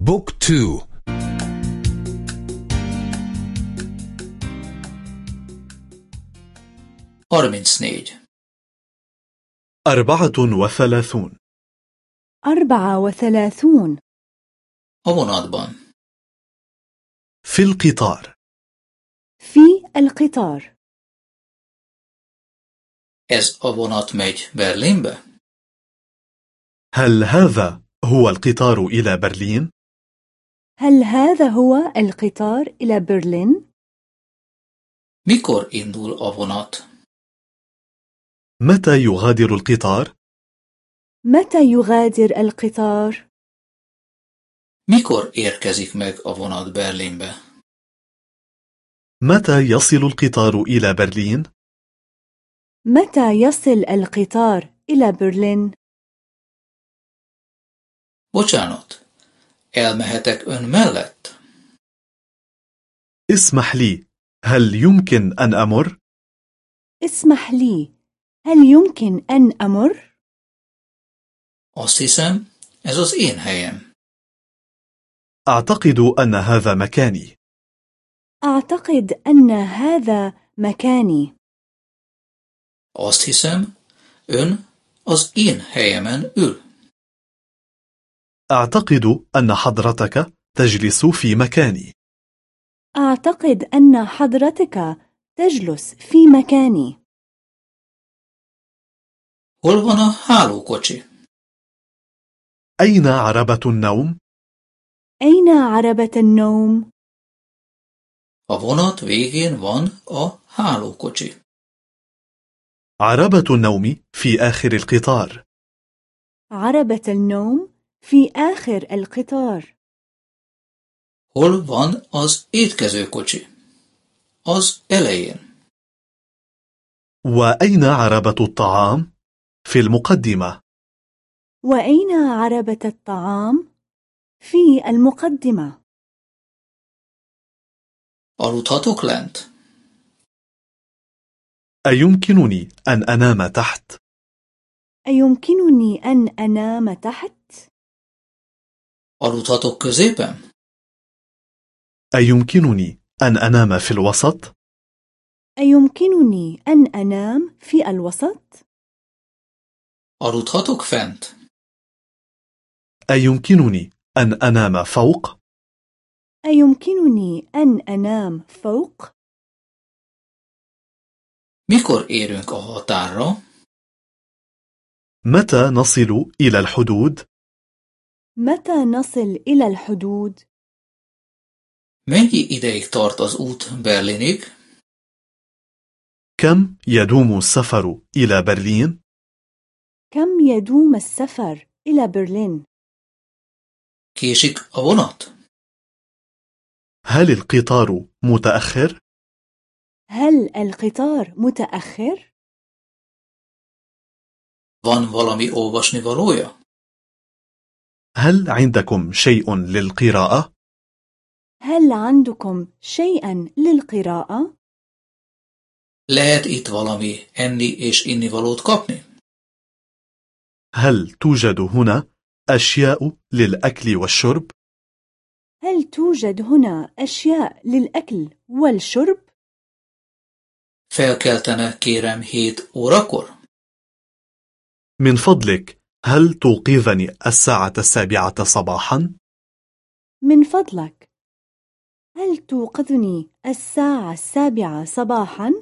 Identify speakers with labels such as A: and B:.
A: بوك تو.
B: أرمنسنيد
C: أربعة وثلاثون.
D: أربعة وثلاثون.
B: أبونادبان
C: في القطار.
D: في القطار.
B: Ez a vonat megy Berlinbe?
C: هل هذا هو القطار إلى برلين؟
D: هل هذا هو القطار إلى برلين؟
B: Mikor indul a vonat?
C: متى يغادر القطار؟
D: متى يغادر القطار؟
B: Mikor érkezik meg a vonat Berlinbe?
C: متى يصل القطار إلى برلين؟
D: متى يصل القطار إلى برلين؟
B: Bocsánat, elmehetek ön mellett?
C: اسمح لي هل يمكن أن أمر؟
D: اسمح لي هل يمكن أن أمر؟
B: Azt hiszem, ez az én helyem.
C: أعتقد أن هذا مكاني
D: أعتقد أن هذا مكاني
B: Azt hiszem, ön az én helyemen ül.
C: أعتقد أن حضرتك تجلس في مكاني
D: أعتقد أن حضرتك تجلس في مكاني
B: van a hálókocsi?
C: أين عربة النوم؟
D: أين عربة النوم؟
B: A vonat végén van a hálókocsi.
C: عربة النوم في آخر القطار
D: عربة النوم في آخر القطار
B: Hol van az étkezőkocsi? Az elején.
C: وأين عربة الطعام؟ في المقدمة
D: وأين عربة الطعام؟ في المقدمة
B: Aludhatok lent?
C: أيمكنني أن أنام تحت؟
D: أيمكنني أن أنام تحت؟
B: Aludhatok középen?
C: أيمكنني أن أنام في الوسط؟
D: أيمكنني أن أنام في الوسط؟
B: Aludhatok fent?
C: أيمكنني أن أنام فوق؟
D: أيمكنني أن أنام فوق؟
B: Érünk a határra?
C: متى نصل إلى الحدود؟
D: متى نصل إلى الحدود؟
B: Mennyi ideig tart az út Berlinig?
C: كم يدوم السفر إلى برلين؟
D: كم يدوم السفر إلى برلين؟
B: Késik a vonat?
C: هل القطار متأخر؟
D: هل القطار متأخر؟
B: Van valami olvasni valója?
C: هل عندكم شيء للقراءة؟
D: هل عندكم شيئا للقراءة؟
B: Lehet itt valami enni és inni valót kapni?
C: هل توجد هنا أشياء للأكل والشرب؟
D: هل توجد هنا أشياء للأكل والشرب؟
B: Felkeltene kérem hét órakor?
C: من فضلك هل توقظني الساعة السابعة صباحا؟
D: من فضلك هل توقظني الساعة السابعة صباحا؟